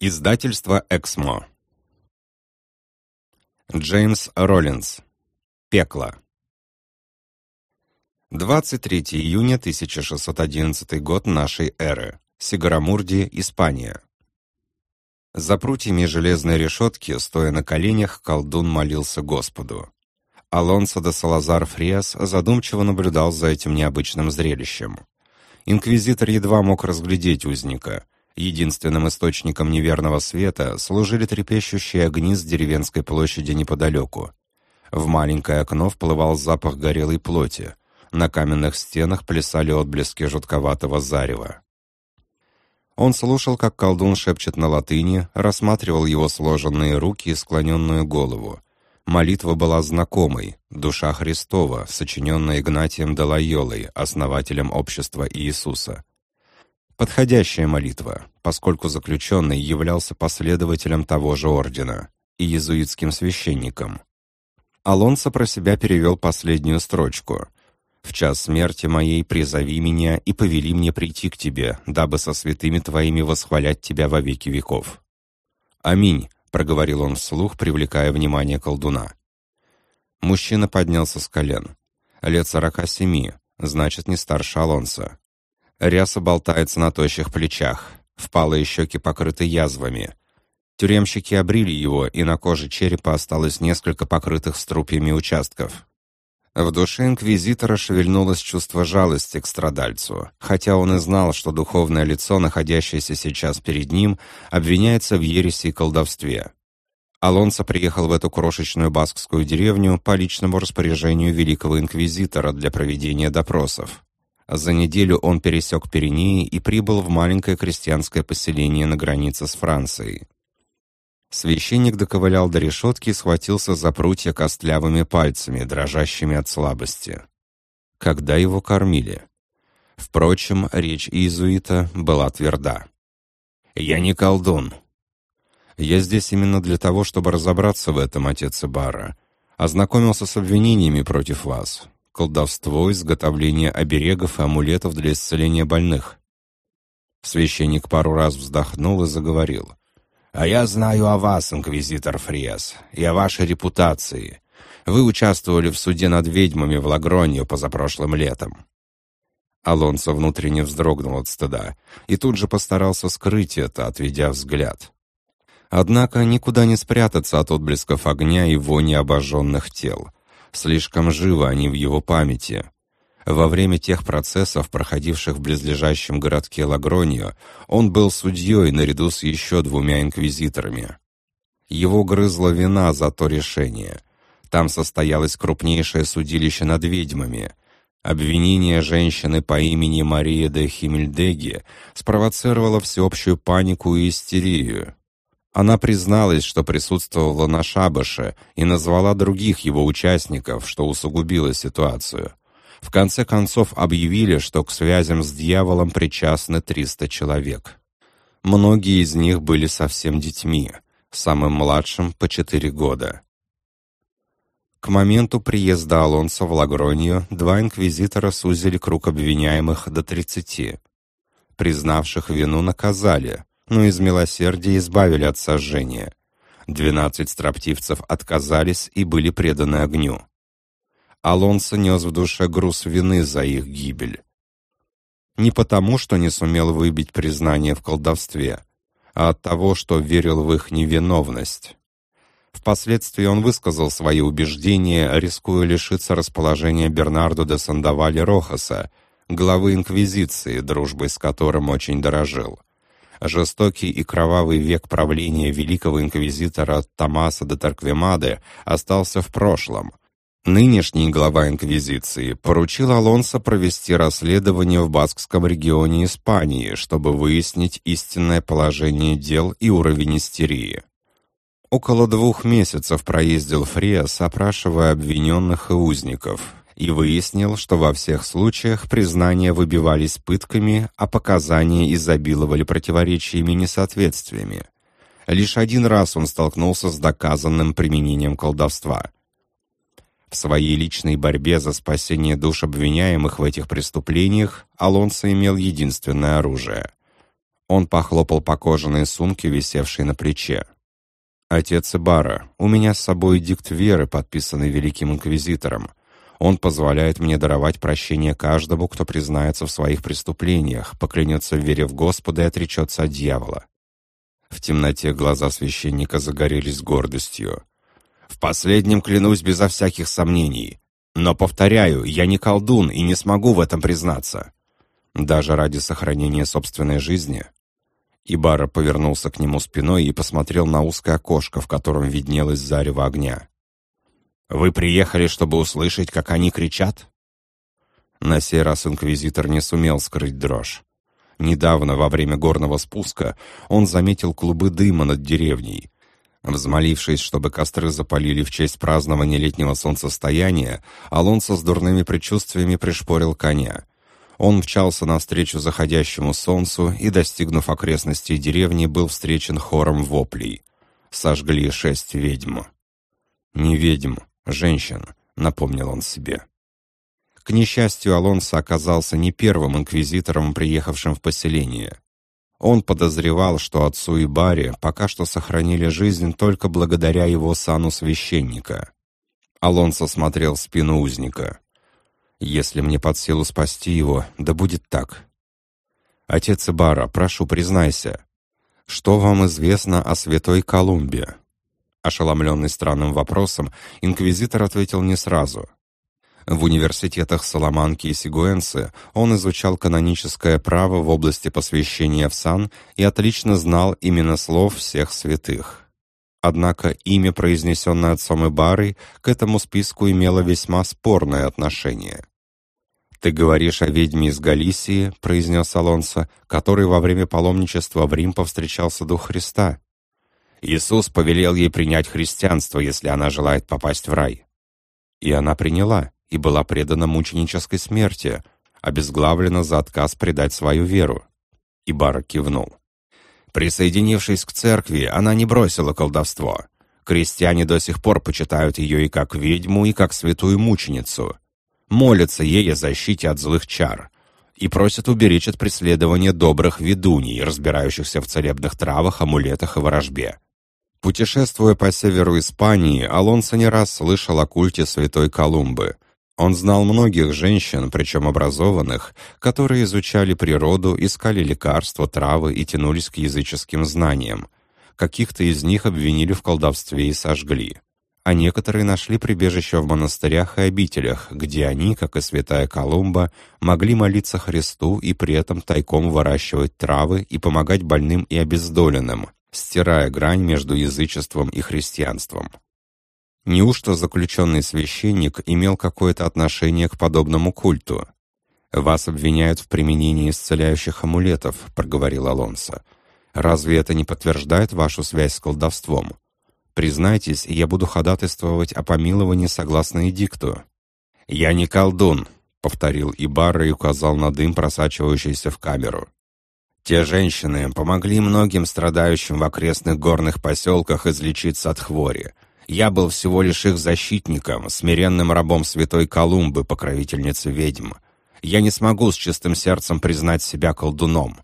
Издательство «Эксмо». Джеймс Роллинс. Пекло. 23 июня 1611 год нашей эры. Сигарамурди, Испания. За прутьями железной решетки, стоя на коленях, колдун молился Господу. Алонсо де Салазар Фриас задумчиво наблюдал за этим необычным зрелищем. Инквизитор едва мог разглядеть узника — Единственным источником неверного света служили трепещущие огни с деревенской площади неподалеку. В маленькое окно вплывал запах горелой плоти. На каменных стенах плясали отблески жутковатого зарева. Он слушал, как колдун шепчет на латыни, рассматривал его сложенные руки и склоненную голову. Молитва была знакомой, душа Христова, сочиненная Игнатием Далайолой, основателем общества Иисуса. Подходящая молитва, поскольку заключенный являлся последователем того же ордена и иезуитским священником. Алонсо про себя перевел последнюю строчку. «В час смерти моей призови меня и повели мне прийти к тебе, дабы со святыми твоими восхвалять тебя во веки веков». «Аминь», — проговорил он вслух, привлекая внимание колдуна. Мужчина поднялся с колен. Лет сорока семи, значит, не старше Алонса. Ряса болтается на тощих плечах, впалые щеки покрыты язвами. Тюремщики обрили его, и на коже черепа осталось несколько покрытых струпьями участков. В душе инквизитора шевельнулось чувство жалости к страдальцу, хотя он и знал, что духовное лицо, находящееся сейчас перед ним, обвиняется в ереси и колдовстве. Алонсо приехал в эту крошечную баскскую деревню по личному распоряжению великого инквизитора для проведения допросов. За неделю он пересек Пиренеи и прибыл в маленькое крестьянское поселение на границе с Францией. Священник доковылял до решетки и схватился за прутья костлявыми пальцами, дрожащими от слабости. Когда его кормили? Впрочем, речь иезуита была тверда. «Я не колдун. Я здесь именно для того, чтобы разобраться в этом, отец Ибара. Ознакомился с обвинениями против вас колдовство, изготовление оберегов и амулетов для исцеления больных. Священник пару раз вздохнул и заговорил. «А я знаю о вас, инквизитор Фриас, и о вашей репутации. Вы участвовали в суде над ведьмами в Лагронью позапрошлым летом». Алонсо внутренне вздрогнул от стыда и тут же постарался скрыть это, отведя взгляд. Однако никуда не спрятаться от отблесков огня и вони обожженных тел. Слишком живы они в его памяти. Во время тех процессов, проходивших в близлежащем городке Лагроньо, он был судьей наряду с еще двумя инквизиторами. Его грызла вина за то решение. Там состоялось крупнейшее судилище над ведьмами. Обвинение женщины по имени Мария де Химельдеги спровоцировало всеобщую панику и истерию. Она призналась, что присутствовала на шабаше и назвала других его участников, что усугубило ситуацию. В конце концов объявили, что к связям с дьяволом причастны 300 человек. Многие из них были совсем детьми, самым младшим по 4 года. К моменту приезда Алонсо в Лагронию два инквизитора сузили круг обвиняемых до 30. Признавших вину наказали, но из милосердия избавили от сожжения. Двенадцать строптивцев отказались и были преданы огню. Алонсо нес в душе груз вины за их гибель. Не потому, что не сумел выбить признание в колдовстве, а от того, что верил в их невиновность. Впоследствии он высказал свои убеждения, рискуя лишиться расположения Бернардо де Сандавали Рохаса, главы Инквизиции, дружбой с которым очень дорожил. Жестокий и кровавый век правления великого инквизитора Томаса де Тарквемаде остался в прошлом. Нынешний глава инквизиции поручил Алонсо провести расследование в Баскском регионе Испании, чтобы выяснить истинное положение дел и уровень истерии. Около двух месяцев проездил Фриас, опрашивая обвиненных и узников, и выяснил, что во всех случаях признания выбивались пытками, а показания изобиловали противоречиями и несоответствиями. Лишь один раз он столкнулся с доказанным применением колдовства. В своей личной борьбе за спасение душ обвиняемых в этих преступлениях Алонсо имел единственное оружие. Он похлопал по кожаной сумке, висевшей на плече. «Отец Ибара, у меня с собой дикт веры, подписанный Великим Инквизитором. Он позволяет мне даровать прощение каждому, кто признается в своих преступлениях, поклянется в вере в Господа и отречется от дьявола». В темноте глаза священника загорелись гордостью. «В последнем клянусь безо всяких сомнений. Но, повторяю, я не колдун и не смогу в этом признаться. Даже ради сохранения собственной жизни». Ибара повернулся к нему спиной и посмотрел на узкое окошко, в котором виднелось зарево огня. «Вы приехали, чтобы услышать, как они кричат?» На сей раз инквизитор не сумел скрыть дрожь. Недавно, во время горного спуска, он заметил клубы дыма над деревней. Взмолившись, чтобы костры запалили в честь празднования летнего солнцестояния, Алонсо с дурными предчувствиями пришпорил коня. Он мчался навстречу заходящему солнцу и, достигнув окрестностей деревни, был встречен хором воплей. Сожгли шесть ведьм. «Не ведьм, женщин», — напомнил он себе. К несчастью, Алонсо оказался не первым инквизитором, приехавшим в поселение. Он подозревал, что отцу и Баре пока что сохранили жизнь только благодаря его сану священника. Алонсо смотрел в спину узника. «Если мне под силу спасти его, да будет так». «Отец Ибара, прошу, признайся, что вам известно о святой Колумбе?» Ошеломленный странным вопросом, инквизитор ответил не сразу. В университетах Саламанки и Сигуэнсы он изучал каноническое право в области посвящения в сан и отлично знал именно слов всех святых. Однако имя, произнесенное отцом Ибарой, к этому списку имело весьма спорное отношение. «Ты говоришь о ведьме из Галисии», — произнес Алонсо, который во время паломничества в Рим повстречался Дух Христа. Иисус повелел ей принять христианство, если она желает попасть в рай. И она приняла и была предана мученической смерти, обезглавлена за отказ предать свою веру. И Барак кивнул. Присоединившись к церкви, она не бросила колдовство. Крестьяне до сих пор почитают ее и как ведьму, и как святую мученицу. Молятся ей о защите от злых чар и просят уберечь от преследования добрых ведуней, разбирающихся в целебных травах, амулетах и ворожбе. Путешествуя по северу Испании, Алонсо не раз слышал о культе святой Колумбы – он знал многих женщин, причем образованных, которые изучали природу, искали лекарства, травы и тянулись к языческим знаниям. Каких-то из них обвинили в колдовстве и сожгли. А некоторые нашли прибежище в монастырях и обителях, где они, как и святая Колумба, могли молиться Христу и при этом тайком выращивать травы и помогать больным и обездоленным, стирая грань между язычеством и христианством. Неужто заключенный священник имел какое-то отношение к подобному культу? «Вас обвиняют в применении исцеляющих амулетов», — проговорил Алонсо. «Разве это не подтверждает вашу связь с колдовством? Признайтесь, я буду ходатайствовать о помиловании согласно эдикту». «Я не колдун», — повторил Ибарра и указал на дым, просачивающийся в камеру. «Те женщины помогли многим страдающим в окрестных горных поселках излечиться от хвори. Я был всего лишь их защитником, смиренным рабом святой Колумбы, покровительницы ведьм. Я не смогу с чистым сердцем признать себя колдуном.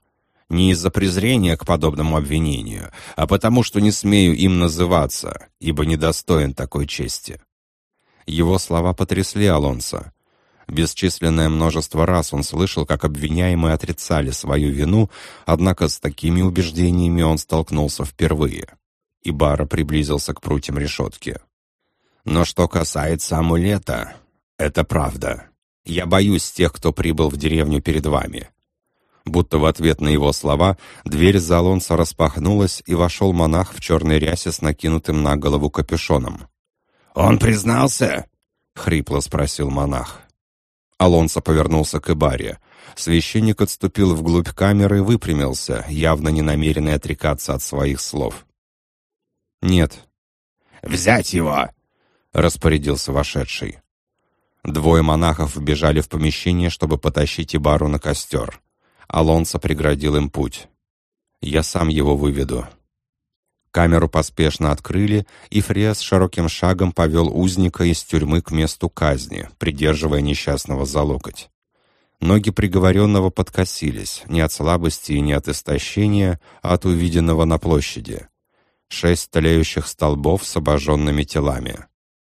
Не из-за презрения к подобному обвинению, а потому что не смею им называться, ибо недостоин такой чести». Его слова потрясли Алонсо. Бесчисленное множество раз он слышал, как обвиняемые отрицали свою вину, однако с такими убеждениями он столкнулся впервые и Бара приблизился к прутьям решетки. «Но что касается амулета, это правда. Я боюсь тех, кто прибыл в деревню перед вами». Будто в ответ на его слова дверь Залонса распахнулась, и вошел монах в черной рясе с накинутым на голову капюшоном. «Он признался?» — хрипло спросил монах. Алонсо повернулся к Ибаре. Священник отступил вглубь камеры и выпрямился, явно не намеренный отрекаться от своих слов. «Нет». «Взять его!» — распорядился вошедший. Двое монахов вбежали в помещение, чтобы потащить Ибару на костер. Алонсо преградил им путь. «Я сам его выведу». Камеру поспешно открыли, и Фрес широким шагом повел узника из тюрьмы к месту казни, придерживая несчастного за локоть. Ноги приговоренного подкосились, не от слабости и не от истощения, а от увиденного на площади. Шесть тлеющих столбов с обожженными телами.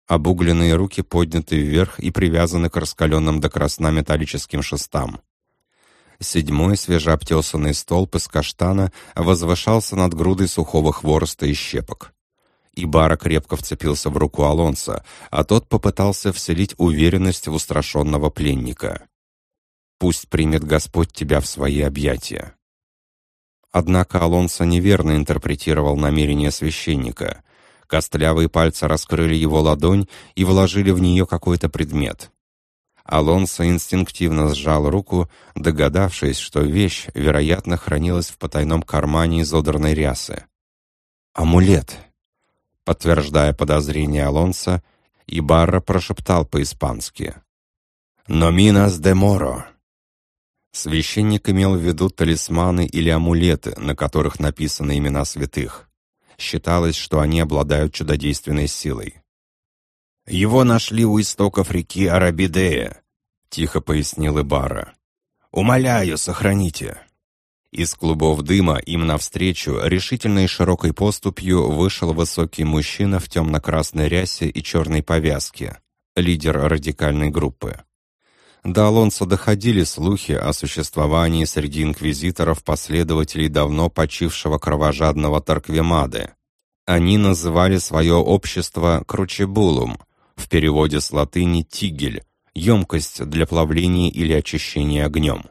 Обугленные руки подняты вверх и привязаны к раскаленным до красна металлическим шестам. Седьмой свежеобтесанный столб из каштана возвышался над грудой сухого хвороста и щепок. Ибара крепко вцепился в руку Алонса, а тот попытался вселить уверенность в устрашенного пленника. «Пусть примет Господь тебя в свои объятия». Однако Алонсо неверно интерпретировал намерение священника. Костлявые пальцы раскрыли его ладонь и вложили в нее какой-то предмет. Алонсо инстинктивно сжал руку, догадавшись, что вещь, вероятно, хранилась в потайном кармане изодранной рясы. «Амулет!» Подтверждая подозрение Алонса, Ибарра прошептал по-испански. «Номинас де моро». Священник имел в виду талисманы или амулеты, на которых написаны имена святых. Считалось, что они обладают чудодейственной силой. «Его нашли у истоков реки Арабидея», — тихо пояснил Ибара. «Умоляю, сохраните». Из клубов дыма им навстречу решительной широкой поступью вышел высокий мужчина в темно-красной рясе и черной повязке, лидер радикальной группы. До Алонсо доходили слухи о существовании среди инквизиторов последователей давно почившего кровожадного Тарквемады. Они называли свое общество «кручебулум», в переводе с латыни «тигель», емкость для плавления или очищения огнем.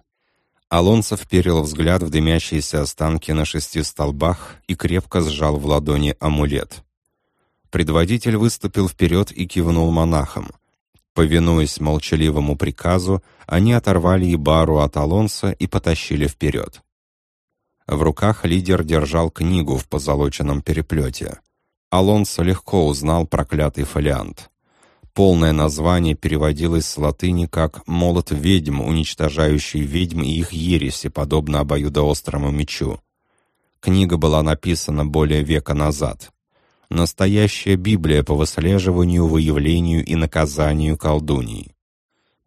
Алонсо вперил взгляд в дымящиеся останки на шести столбах и крепко сжал в ладони амулет. Предводитель выступил вперед и кивнул монахам. Повинуясь молчаливому приказу, они оторвали Ибару от Алонса и потащили вперед. В руках лидер держал книгу в позолоченном переплете. Алонсо легко узнал проклятый фолиант. Полное название переводилось с латыни как «молот ведьм, уничтожающий ведьм и их ереси, подобно обоюдоострому мечу». Книга была написана более века назад. Настоящая Библия по выслеживанию, выявлению и наказанию колдуний.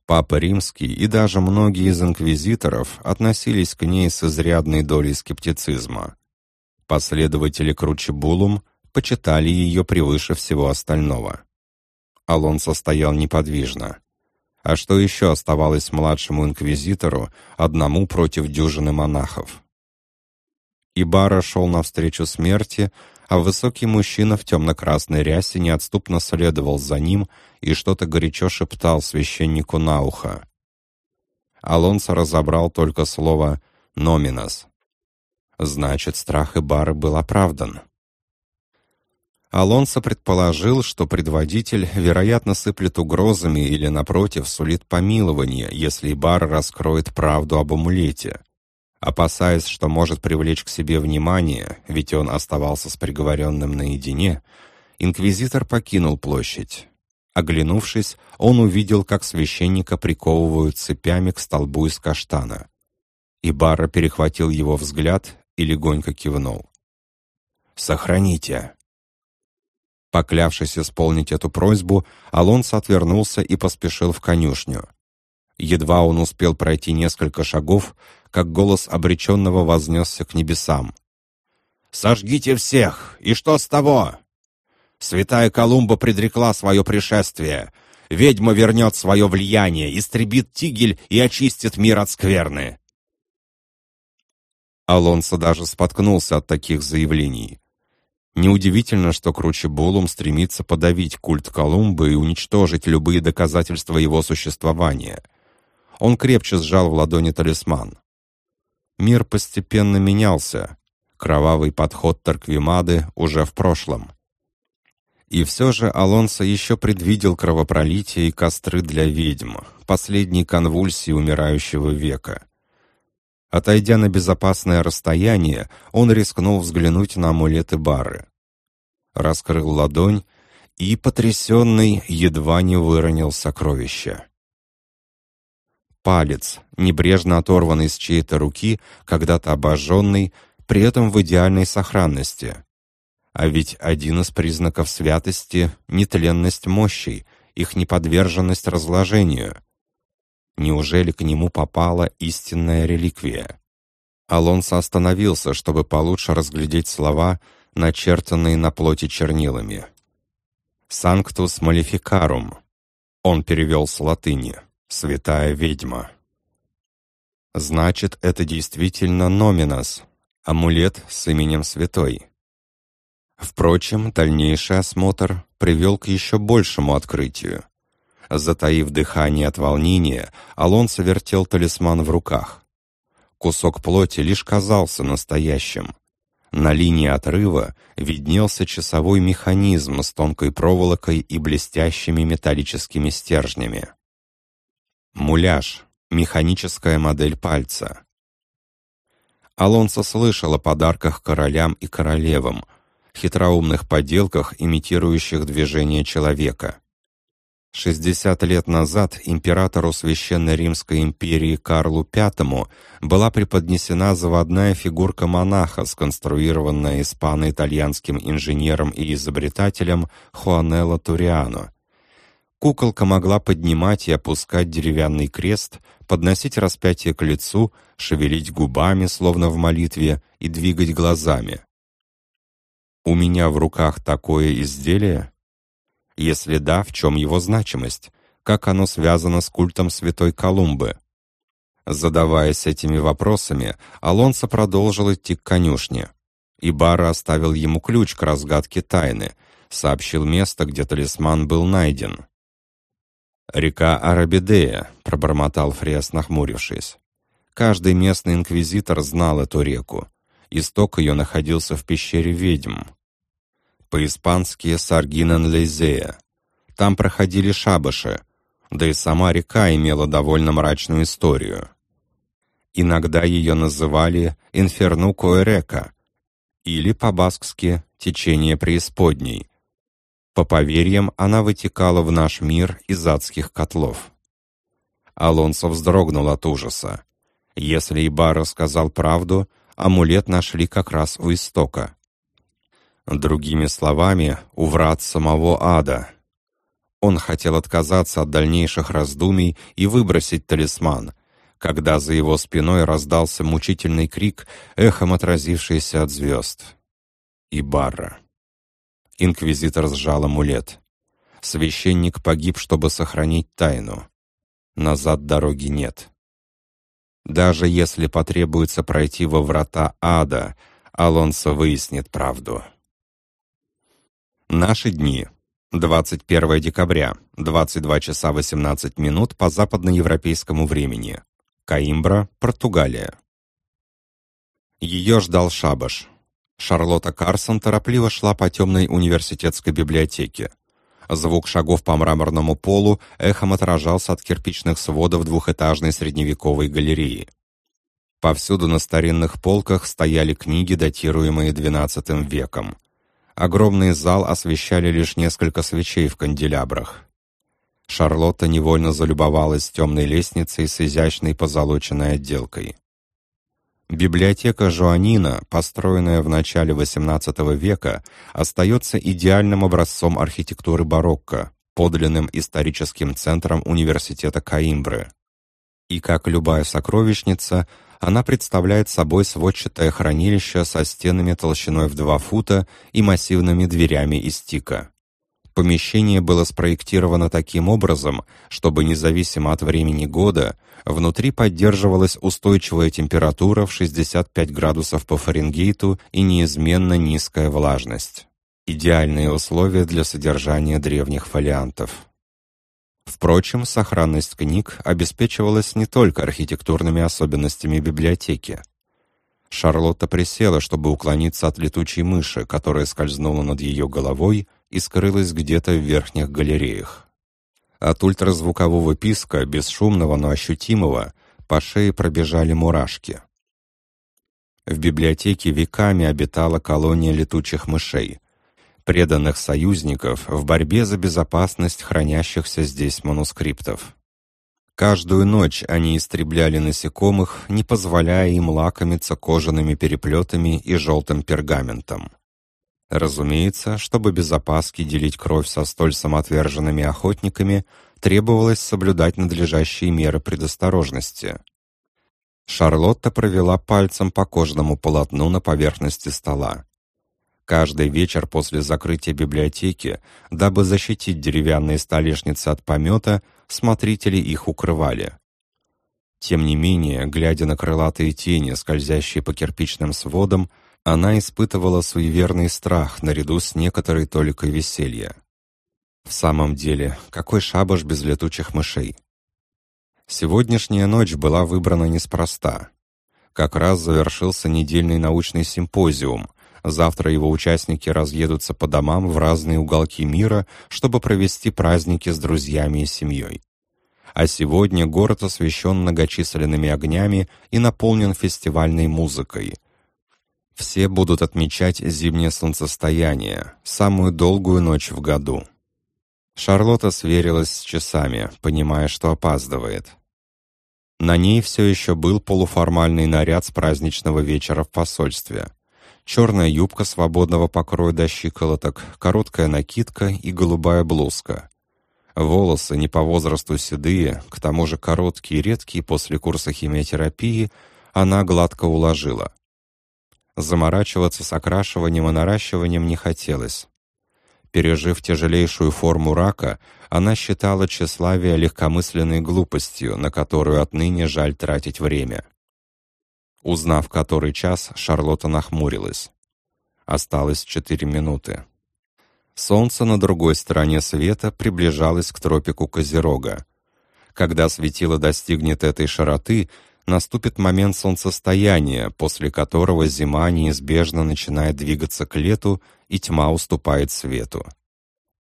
Папа Римский и даже многие из инквизиторов относились к ней с изрядной долей скептицизма. Последователи Кручебулум почитали ее превыше всего остального. Алонсо стоял неподвижно. А что еще оставалось младшему инквизитору, одному против дюжины монахов? Ибара шел навстречу смерти, а высокий мужчина в темно-красной рясе неотступно следовал за ним и что-то горячо шептал священнику на ухо. Алонсо разобрал только слово «номинос». Значит, страх Ибары был оправдан. Алонсо предположил, что предводитель, вероятно, сыплет угрозами или, напротив, сулит помилование, если Ибар раскроет правду об амулете. Опасаясь, что может привлечь к себе внимание, ведь он оставался с приговоренным наедине, инквизитор покинул площадь. Оглянувшись, он увидел, как священника приковывают цепями к столбу из каштана. Ибара перехватил его взгляд и легонько кивнул. «Сохраните!» Поклявшись исполнить эту просьбу, Алонсо отвернулся и поспешил в конюшню. Едва он успел пройти несколько шагов, как голос обреченного вознесся к небесам. «Сожгите всех! И что с того? Святая Колумба предрекла свое пришествие. Ведьма вернет свое влияние, истребит тигель и очистит мир от скверны». Алонсо даже споткнулся от таких заявлений. Неудивительно, что Кручебулум стремится подавить культ Колумба и уничтожить любые доказательства его существования. Он крепче сжал в ладони талисман. Мир постепенно менялся. Кровавый подход Тарквимады уже в прошлом. И все же Алонсо еще предвидел кровопролитие и костры для ведьм, последней конвульсии умирающего века. Отойдя на безопасное расстояние, он рискнул взглянуть на амулеты бары. Раскрыл ладонь и, потрясенный, едва не выронил сокровище. Палец, небрежно оторванный с чьей-то руки, когда-то обожженный, при этом в идеальной сохранности. А ведь один из признаков святости — нетленность мощей, их неподверженность разложению. Неужели к нему попала истинная реликвия? Алонсо остановился, чтобы получше разглядеть слова, начертанные на плоти чернилами. «Санктус малификарум». Он перевел с латыни «Святая ведьма». Значит, это действительно номинос, амулет с именем святой. Впрочем, дальнейший осмотр привел к еще большему открытию. Затаив дыхание от волнения, Алонсо вертел талисман в руках. Кусок плоти лишь казался настоящим. На линии отрыва виднелся часовой механизм с тонкой проволокой и блестящими металлическими стержнями. Муляж — механическая модель пальца. Алонсо слышал о подарках королям и королевам, хитроумных поделках, имитирующих движение человека. 60 лет назад императору Священной Римской империи Карлу V была преподнесена заводная фигурка монаха, сконструированная испано-итальянским инженером и изобретателем Хуанелло Туриано. Куколка могла поднимать и опускать деревянный крест, подносить распятие к лицу, шевелить губами, словно в молитве, и двигать глазами. «У меня в руках такое изделие?» Если да, в чем его значимость? Как оно связано с культом святой Колумбы? Задаваясь этими вопросами, Алонсо продолжил идти к конюшне. Ибара оставил ему ключ к разгадке тайны, сообщил место, где талисман был найден. «Река Арабидея», — пробормотал Фрес, нахмурившись. Каждый местный инквизитор знал эту реку. Исток ее находился в пещере ведьм по-испански Саргинан-Лейзея. Там проходили шабаши, да и сама река имела довольно мрачную историю. Иногда ее называли «Инферну Коэрека» или по-баскски «Течение преисподней». По поверьям, она вытекала в наш мир из адских котлов. Алонсо вздрогнул от ужаса. Если Ибара сказал правду, амулет нашли как раз у истока. Другими словами, у врат самого ада. Он хотел отказаться от дальнейших раздумий и выбросить талисман, когда за его спиной раздался мучительный крик, эхом отразившийся от звезд. И Барра. Инквизитор сжал амулет. Священник погиб, чтобы сохранить тайну. Назад дороги нет. Даже если потребуется пройти во врата ада, Алонсо выяснит правду. Наши дни. 21 декабря, 22 часа 18 минут по западноевропейскому времени. Каимбра, Португалия. Ее ждал шабаш. Шарлотта Карсон торопливо шла по темной университетской библиотеке. Звук шагов по мраморному полу эхом отражался от кирпичных сводов двухэтажной средневековой галереи. Повсюду на старинных полках стояли книги, датируемые XII веком. Огромный зал освещали лишь несколько свечей в канделябрах. Шарлотта невольно залюбовалась темной лестницей с изящной позолоченной отделкой. Библиотека Жоанина, построенная в начале XVIII века, остается идеальным образцом архитектуры барокко, подлинным историческим центром университета Каимбры. И как любая сокровищница, она представляет собой сводчатое хранилище со стенами толщиной в 2 фута и массивными дверями из тика. Помещение было спроектировано таким образом, чтобы независимо от времени года, внутри поддерживалась устойчивая температура в 65 градусов по Фаренгейту и неизменно низкая влажность. Идеальные условия для содержания древних фолиантов. Впрочем, сохранность книг обеспечивалась не только архитектурными особенностями библиотеки. Шарлотта присела, чтобы уклониться от летучей мыши, которая скользнула над ее головой и скрылась где-то в верхних галереях. От ультразвукового писка, бесшумного, но ощутимого, по шее пробежали мурашки. В библиотеке веками обитала колония летучих мышей, преданных союзников в борьбе за безопасность хранящихся здесь манускриптов. Каждую ночь они истребляли насекомых, не позволяя им лакомиться кожаными переплетами и желтым пергаментом. Разумеется, чтобы без опаски делить кровь со столь самоотверженными охотниками, требовалось соблюдать надлежащие меры предосторожности. Шарлотта провела пальцем по кожному полотну на поверхности стола. Каждый вечер после закрытия библиотеки, дабы защитить деревянные столешницы от помета, смотрители их укрывали. Тем не менее, глядя на крылатые тени, скользящие по кирпичным сводам, она испытывала суеверный страх наряду с некоторой толикой веселья. В самом деле, какой шабаш без летучих мышей? Сегодняшняя ночь была выбрана неспроста. Как раз завершился недельный научный симпозиум. Завтра его участники разъедутся по домам в разные уголки мира, чтобы провести праздники с друзьями и семьей. А сегодня город освещен многочисленными огнями и наполнен фестивальной музыкой. Все будут отмечать зимнее солнцестояние, самую долгую ночь в году. Шарлотта сверилась с часами, понимая, что опаздывает. На ней все еще был полуформальный наряд с праздничного вечера в посольстве. Черная юбка свободного покроя до щиколоток, короткая накидка и голубая блузка. Волосы не по возрасту седые, к тому же короткие и редкие после курса химиотерапии, она гладко уложила. Заморачиваться с окрашиванием и наращиванием не хотелось. Пережив тяжелейшую форму рака, она считала тщеславие легкомысленной глупостью, на которую отныне жаль тратить время. Узнав который час, Шарлотта нахмурилась. Осталось четыре минуты. Солнце на другой стороне света приближалось к тропику Козерога. Когда светило достигнет этой широты, наступит момент солнцестояния, после которого зима неизбежно начинает двигаться к лету, и тьма уступает свету.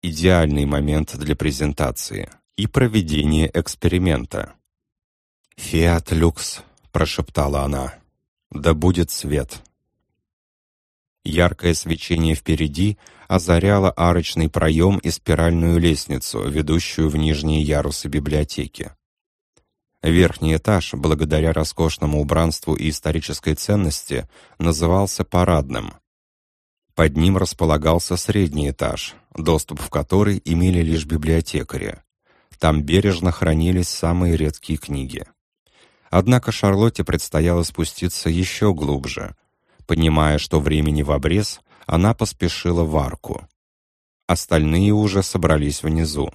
Идеальный момент для презентации и проведения эксперимента. «Фиат люкс», — прошептала она, — «да будет свет». Яркое свечение впереди озаряло арочный проем и спиральную лестницу, ведущую в нижние ярусы библиотеки. Верхний этаж, благодаря роскошному убранству и исторической ценности, назывался парадным. Под ним располагался средний этаж, доступ в который имели лишь библиотекари. Там бережно хранились самые редкие книги. Однако Шарлотте предстояло спуститься еще глубже. Понимая, что времени в обрез, она поспешила в арку. Остальные уже собрались внизу.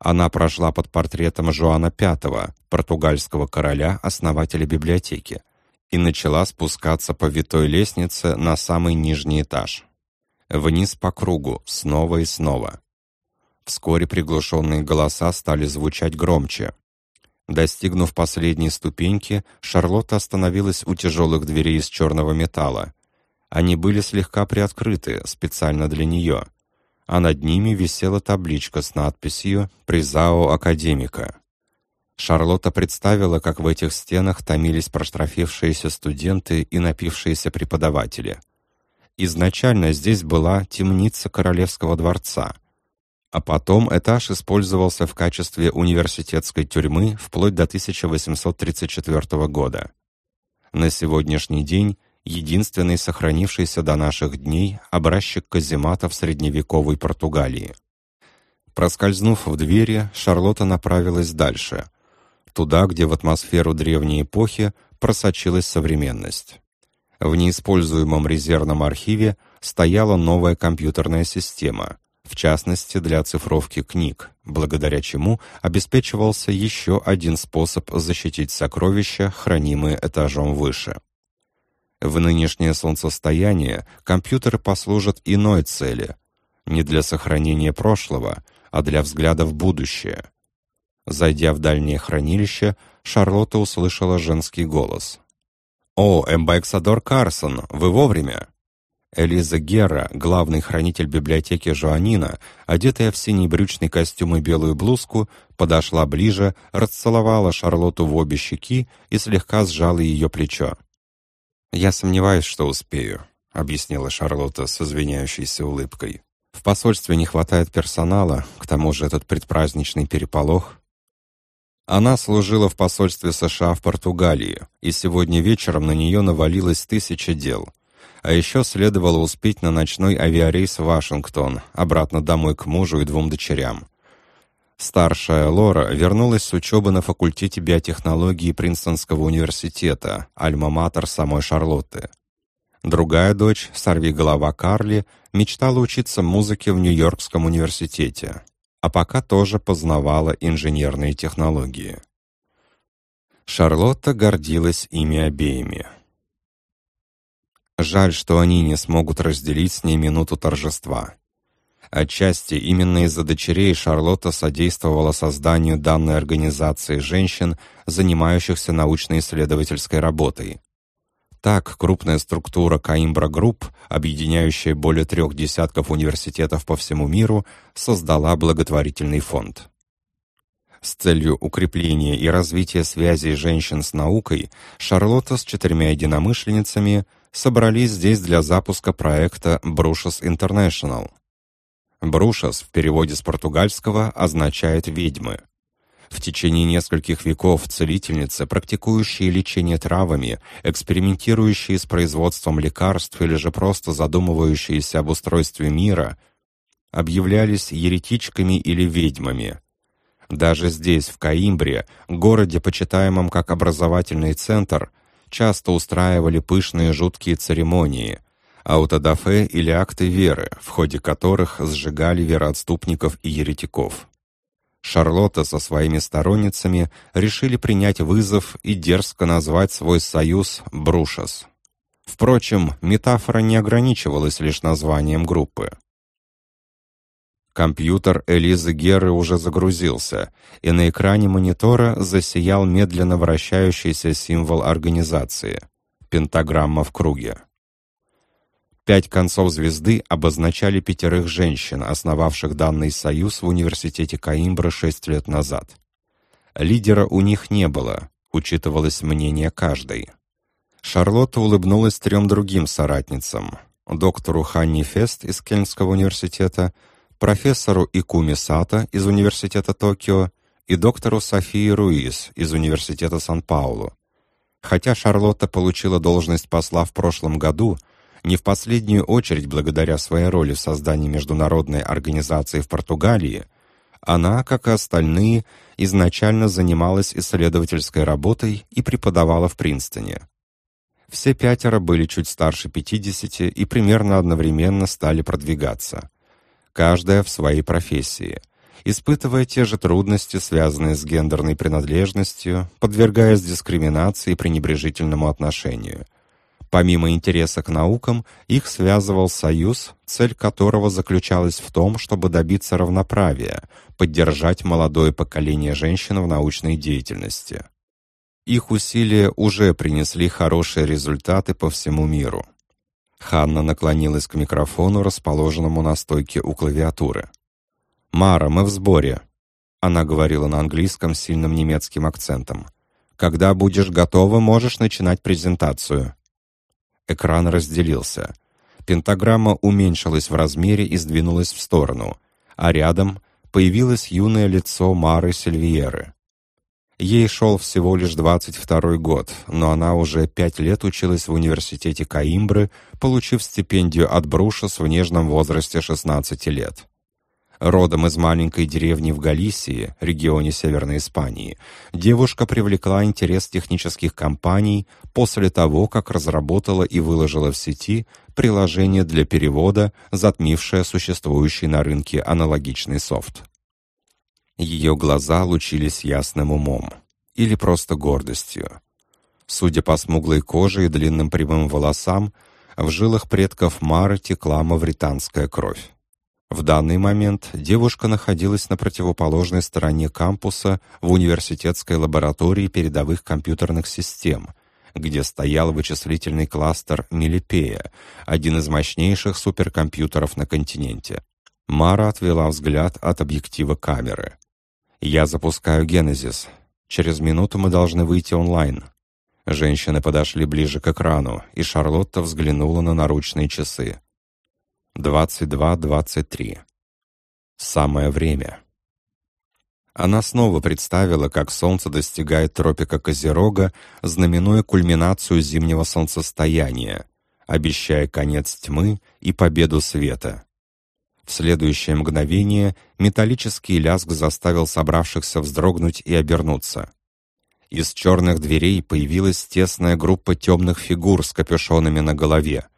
Она прошла под портретом Жуана V, португальского короля, основателя библиотеки, и начала спускаться по витой лестнице на самый нижний этаж. Вниз по кругу, снова и снова. Вскоре приглушенные голоса стали звучать громче. Достигнув последней ступеньки, Шарлотта остановилась у тяжелых дверей из черного металла. Они были слегка приоткрыты, специально для нее — а над ними висела табличка с надписью «Призао Академика». Шарлотта представила, как в этих стенах томились проштрафившиеся студенты и напившиеся преподаватели. Изначально здесь была темница Королевского дворца, а потом этаж использовался в качестве университетской тюрьмы вплоть до 1834 года. На сегодняшний день единственный сохранившийся до наших дней образчик каземата в средневековой Португалии. Проскользнув в двери, Шарлотта направилась дальше, туда, где в атмосферу древней эпохи просочилась современность. В неиспользуемом резервном архиве стояла новая компьютерная система, в частности для оцифровки книг, благодаря чему обеспечивался еще один способ защитить сокровища, хранимые этажом выше. В нынешнее солнцестояние компьютеры послужат иной цели, не для сохранения прошлого, а для взгляда в будущее. Зайдя в дальнее хранилище, Шарлотта услышала женский голос. «О, эмбайксадор Карсон, вы вовремя!» Элиза Герра, главный хранитель библиотеки Жоанина, одетая в синий брючный костюм и белую блузку, подошла ближе, расцеловала Шарлотту в обе щеки и слегка сжала ее плечо. «Я сомневаюсь, что успею», — объяснила Шарлотта с извиняющейся улыбкой. «В посольстве не хватает персонала, к тому же этот предпраздничный переполох». Она служила в посольстве США в Португалии, и сегодня вечером на нее навалилось тысяча дел. А еще следовало успеть на ночной авиарейс в Вашингтон, обратно домой к мужу и двум дочерям. Старшая Лора вернулась с учебы на факультете биотехнологии Принстонского университета, альма-матер самой Шарлотты. Другая дочь, сорвиголова Карли, мечтала учиться музыке в Нью-Йоркском университете, а пока тоже познавала инженерные технологии. Шарлотта гордилась ими обеими. Жаль, что они не смогут разделить с ней минуту торжества. Отчасти именно из-за дочерей Шарлотта содействовала созданию данной организации женщин, занимающихся научно-исследовательской работой. Так, крупная структура Coimbra Group, объединяющая более трех десятков университетов по всему миру, создала благотворительный фонд. С целью укрепления и развития связей женщин с наукой Шарлотта с четырьмя единомышленницами собрались здесь для запуска проекта Bruxas International. Bruxas в переводе с португальского означает «ведьмы». В течение нескольких веков целительницы, практикующие лечение травами, экспериментирующие с производством лекарств или же просто задумывающиеся об устройстве мира, объявлялись еретичками или ведьмами. Даже здесь, в Каимбре, городе, почитаемом как образовательный центр, часто устраивали пышные жуткие церемонии, аутодафе или акты веры, в ходе которых сжигали вероотступников и еретиков. Шарлотта со своими сторонницами решили принять вызов и дерзко назвать свой союз «Брушас». Впрочем, метафора не ограничивалась лишь названием группы. Компьютер Элизы Геры уже загрузился, и на экране монитора засиял медленно вращающийся символ организации — пентаграмма в круге. Пять концов звезды обозначали пятерых женщин, основавших данный союз в университете Каимбра шесть лет назад. Лидера у них не было, учитывалось мнение каждой. Шарлотта улыбнулась трем другим соратницам: доктору Ханни Фест из Кельнского университета, профессору Икуми Сата из университета Токио и доктору Софии Руис из университета Сан-Паулу. Хотя Шарлотта получила должность посла в прошлом году, не в последнюю очередь благодаря своей роли в создании международной организации в Португалии, она, как и остальные, изначально занималась исследовательской работой и преподавала в Принстоне. Все пятеро были чуть старше 50 и примерно одновременно стали продвигаться. Каждая в своей профессии, испытывая те же трудности, связанные с гендерной принадлежностью, подвергаясь дискриминации и пренебрежительному отношению – Помимо интереса к наукам, их связывал союз, цель которого заключалась в том, чтобы добиться равноправия, поддержать молодое поколение женщин в научной деятельности. Их усилия уже принесли хорошие результаты по всему миру. Ханна наклонилась к микрофону, расположенному на стойке у клавиатуры. «Мара, мы в сборе», — она говорила на английском с сильным немецким акцентом. «Когда будешь готова, можешь начинать презентацию». Экран разделился. Пентаграмма уменьшилась в размере и сдвинулась в сторону, а рядом появилось юное лицо Мары Сильвиеры. Ей шел всего лишь 22 год, но она уже пять лет училась в университете Каимбры, получив стипендию от Брушес в нежном возрасте 16 лет. Родом из маленькой деревни в Галисии, регионе Северной Испании, девушка привлекла интерес технических компаний после того, как разработала и выложила в сети приложение для перевода, затмившее существующий на рынке аналогичный софт. Ее глаза лучились ясным умом или просто гордостью. Судя по смуглой коже и длинным прямым волосам, в жилах предков Мары текла мавританская кровь. В данный момент девушка находилась на противоположной стороне кампуса в университетской лаборатории передовых компьютерных систем, где стоял вычислительный кластер Милипея, один из мощнейших суперкомпьютеров на континенте. Мара отвела взгляд от объектива камеры. «Я запускаю Генезис. Через минуту мы должны выйти онлайн». Женщины подошли ближе к экрану, и Шарлотта взглянула на наручные часы. 22-23. Самое время. Она снова представила, как солнце достигает тропика Козерога, знаменуя кульминацию зимнего солнцестояния, обещая конец тьмы и победу света. В следующее мгновение металлический лязг заставил собравшихся вздрогнуть и обернуться. Из черных дверей появилась тесная группа темных фигур с капюшонами на голове.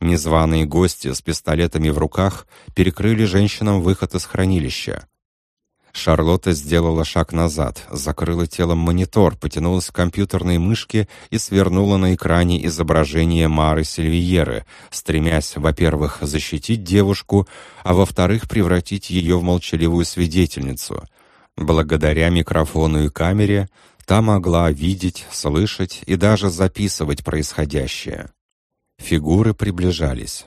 Незваные гости с пистолетами в руках перекрыли женщинам выход из хранилища. Шарлотта сделала шаг назад, закрыла телом монитор, потянулась к компьютерной мышке и свернула на экране изображение Мары Сильвиеры, стремясь, во-первых, защитить девушку, а во-вторых, превратить ее в молчаливую свидетельницу. Благодаря микрофону и камере та могла видеть, слышать и даже записывать происходящее. Фигуры приближались.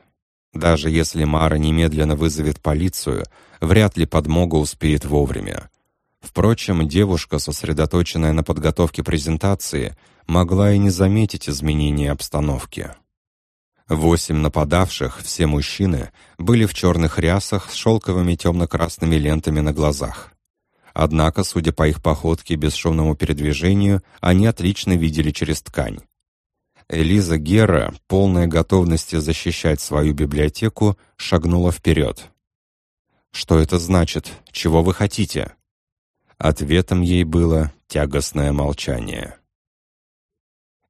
Даже если Мара немедленно вызовет полицию, вряд ли подмога успеет вовремя. Впрочем, девушка, сосредоточенная на подготовке презентации, могла и не заметить изменения обстановки. Восемь нападавших, все мужчины, были в черных рясах с шелковыми темно-красными лентами на глазах. Однако, судя по их походке и бесшумному передвижению, они отлично видели через ткань. Элиза Гера, полная готовности защищать свою библиотеку, шагнула вперед. «Что это значит? Чего вы хотите?» Ответом ей было тягостное молчание.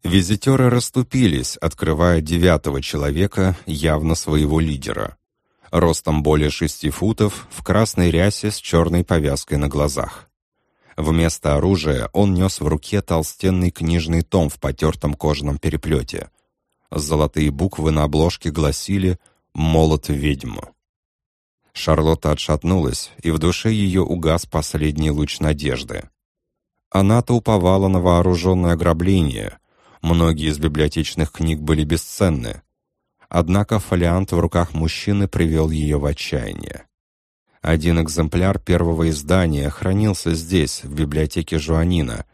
Визитеры расступились, открывая девятого человека, явно своего лидера. Ростом более шести футов, в красной рясе с черной повязкой на глазах. Вместо оружия он нес в руке толстенный книжный том в потертом кожаном переплете. Золотые буквы на обложке гласили «Молот ведьм». Шарлотта отшатнулась, и в душе ее угас последний луч надежды. Она-то уповала на вооруженное ограбление. Многие из библиотечных книг были бесценны. Однако фолиант в руках мужчины привел ее в отчаяние. Один экземпляр первого издания хранился здесь, в библиотеке Жуанина.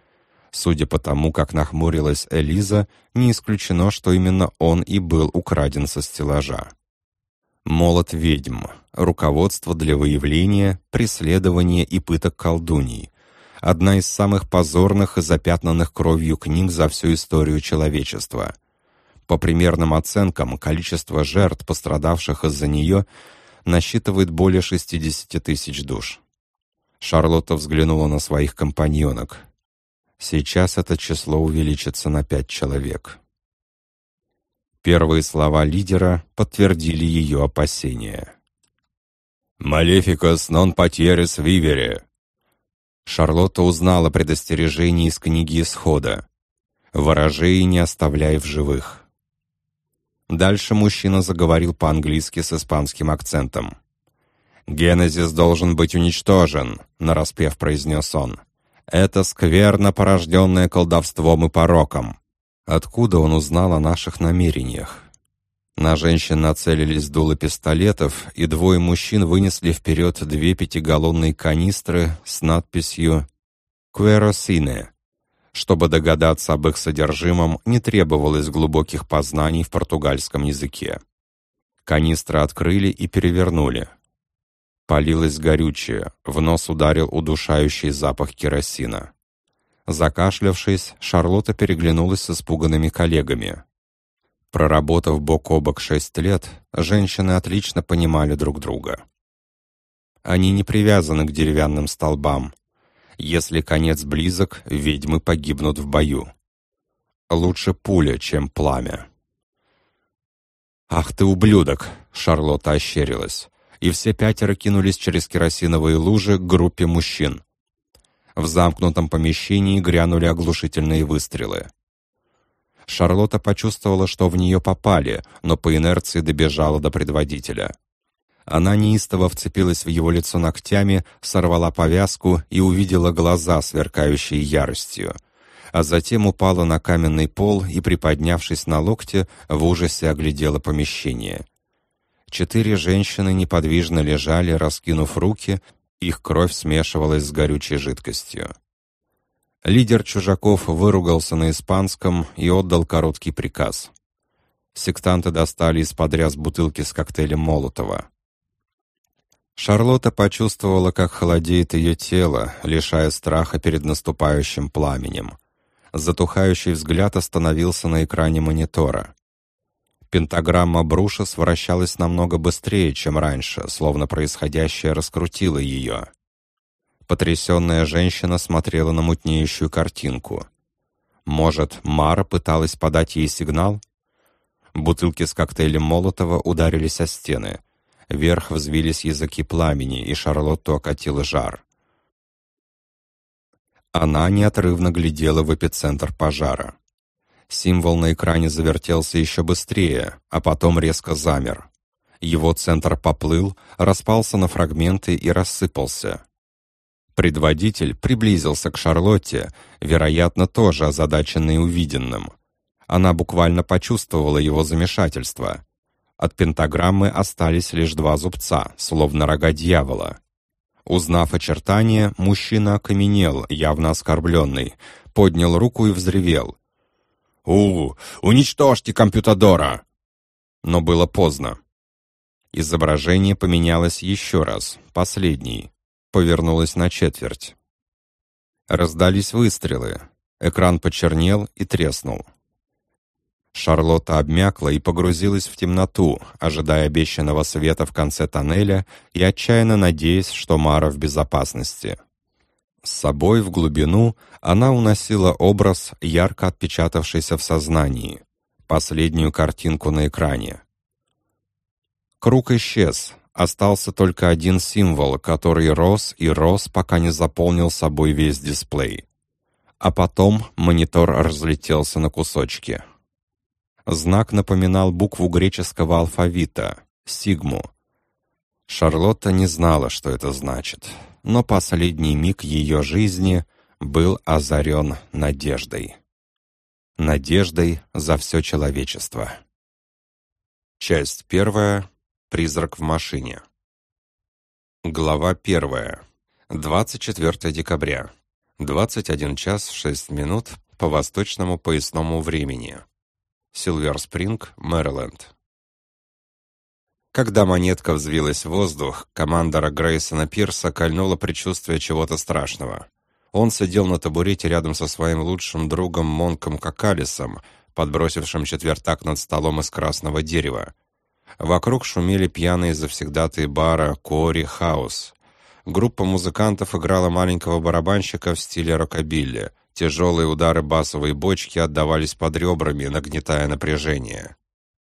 Судя по тому, как нахмурилась Элиза, не исключено, что именно он и был украден со стеллажа. «Молот ведьм. Руководство для выявления, преследования и пыток колдуний. Одна из самых позорных и запятнанных кровью книг за всю историю человечества». По примерным оценкам, количество жертв, пострадавших из-за нее, насчитывает более 60 тысяч душ. Шарлотта взглянула на своих компаньонок. Сейчас это число увеличится на пять человек. Первые слова лидера подтвердили ее опасения. «Малефикас нон потерес вивере». Шарлотта узнала предостережение из книги Исхода. «Ворожей не оставляй в живых». Дальше мужчина заговорил по-английски с испанским акцентом. «Генезис должен быть уничтожен», — нараспев произнес он. «Это скверно, порожденное колдовством и пороком». Откуда он узнал о наших намерениях? На женщин нацелились дулы пистолетов, и двое мужчин вынесли вперед две пятигаллонные канистры с надписью «Куэросине» Чтобы догадаться об их содержимом, не требовалось глубоких познаний в португальском языке. Канистры открыли и перевернули. Полилось горючее, в нос ударил удушающий запах керосина. Закашлявшись, Шарлотта переглянулась с испуганными коллегами. Проработав бок о бок шесть лет, женщины отлично понимали друг друга. Они не привязаны к деревянным столбам, если конец близок, ведьмы погибнут в бою. Лучше пуля, чем пламя. «Ах ты, ублюдок!» — Шарлотта ощерилась. И все пятеро кинулись через керосиновые лужи к группе мужчин. В замкнутом помещении грянули оглушительные выстрелы. Шарлотта почувствовала, что в нее попали, но по инерции добежала до предводителя. Она неистово вцепилась в его лицо ногтями, сорвала повязку и увидела глаза, сверкающие яростью. А затем упала на каменный пол и, приподнявшись на локте, в ужасе оглядела помещение. Четыре женщины неподвижно лежали, раскинув руки, их кровь смешивалась с горючей жидкостью. Лидер чужаков выругался на испанском и отдал короткий приказ. Сектанты достали из-под ряс бутылки с коктейлем Молотова. Шарлотта почувствовала, как холодеет ее тело, лишая страха перед наступающим пламенем. Затухающий взгляд остановился на экране монитора. Пентаграмма Брушес вращалась намного быстрее, чем раньше, словно происходящее раскрутило ее. Потрясенная женщина смотрела на мутнеющую картинку. Может, Мара пыталась подать ей сигнал? Бутылки с коктейлем Молотова ударились о стены. Вверх взвились языки пламени, и Шарлотту окатил жар. Она неотрывно глядела в эпицентр пожара. Символ на экране завертелся еще быстрее, а потом резко замер. Его центр поплыл, распался на фрагменты и рассыпался. Предводитель приблизился к Шарлотте, вероятно, тоже озадаченный увиденным. Она буквально почувствовала его замешательство. От пентаграммы остались лишь два зубца, словно рога дьявола. Узнав очертания, мужчина окаменел, явно оскорбленный, поднял руку и взревел. «У, уничтожьте компьютадора!» Но было поздно. Изображение поменялось еще раз, последний, повернулось на четверть. Раздались выстрелы. Экран почернел и треснул. Шарлотта обмякла и погрузилась в темноту, ожидая обещанного света в конце тоннеля и отчаянно надеясь, что Мара в безопасности. С собой в глубину она уносила образ, ярко отпечатавшийся в сознании, последнюю картинку на экране. Круг исчез, остался только один символ, который рос и рос, пока не заполнил собой весь дисплей. А потом монитор разлетелся на кусочки. Знак напоминал букву греческого алфавита — сигму. Шарлотта не знала, что это значит но последний миг ее жизни был озарен надеждой. Надеждой за все человечество. Часть первая. Призрак в машине. Глава первая. 24 декабря. 21 час 6 минут по восточному поясному времени. Силвер-Спринг, Мэриленд. Когда монетка взвилась в воздух, командора Грейсона Пирса кольнуло предчувствие чего-то страшного. Он сидел на табурете рядом со своим лучшим другом Монком Какалисом, подбросившим четвертак над столом из красного дерева. Вокруг шумели пьяные завсегдатые бара Кори Хаус. Группа музыкантов играла маленького барабанщика в стиле рокобилли. Тяжелые удары басовой бочки отдавались под ребрами, нагнетая напряжение.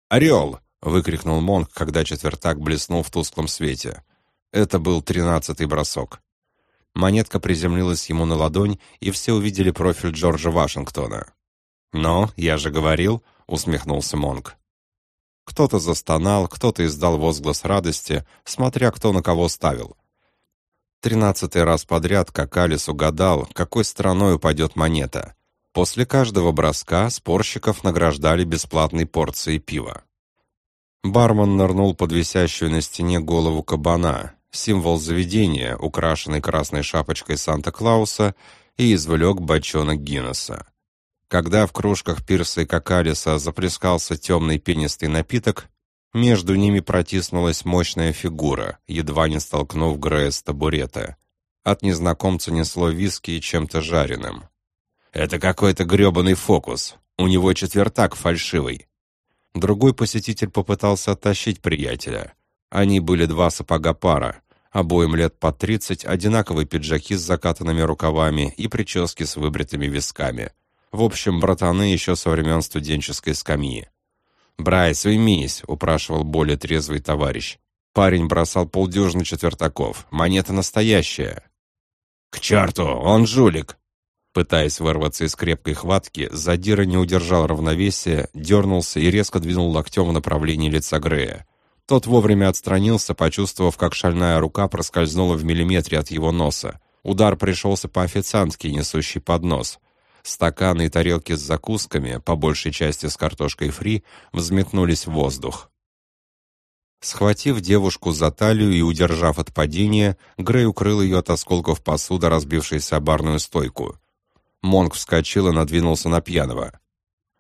«Орел!» — выкрикнул Монк, когда четвертак блеснул в тусклом свете. Это был тринадцатый бросок. Монетка приземлилась ему на ладонь, и все увидели профиль Джорджа Вашингтона. «Но, я же говорил», — усмехнулся Монк. Кто-то застонал, кто-то издал возглас радости, смотря кто на кого ставил. Тринадцатый раз подряд Какалис угадал, какой стороной упадет монета. После каждого броска спорщиков награждали бесплатной порцией пива. Бармен нырнул под висящую на стене голову кабана, символ заведения, украшенный красной шапочкой Санта-Клауса, и извлек бочонок Гиннесса. Когда в кружках Пирса и Какалиса заплескался темный пенистый напиток, между ними протиснулась мощная фигура, едва не столкнув Грея с табурета. От незнакомца несло виски и чем-то жареным. «Это какой-то грёбаный фокус. У него четвертак фальшивый. Другой посетитель попытался оттащить приятеля. Они были два сапога пара, обоим лет по тридцать, одинаковые пиджаки с закатанными рукавами и прически с выбритыми висками. В общем, братаны еще со времен студенческой скамьи. «Брайс, уймись», — упрашивал более трезвый товарищ. Парень бросал полдюжины четвертаков. Монета настоящая. «К черту, он жулик!» Пытаясь вырваться из крепкой хватки, Задира не удержал равновесия, дернулся и резко двинул локтем в направлении лица Грея. Тот вовремя отстранился, почувствовав, как шальная рука проскользнула в миллиметре от его носа. Удар пришелся по официантке, несущей поднос. Стаканы и тарелки с закусками, по большей части с картошкой фри, взметнулись в воздух. Схватив девушку за талию и удержав от падения, Грей укрыл ее от осколков посуды, разбившейся о барную стойку. Монг вскочил и надвинулся на пьяного.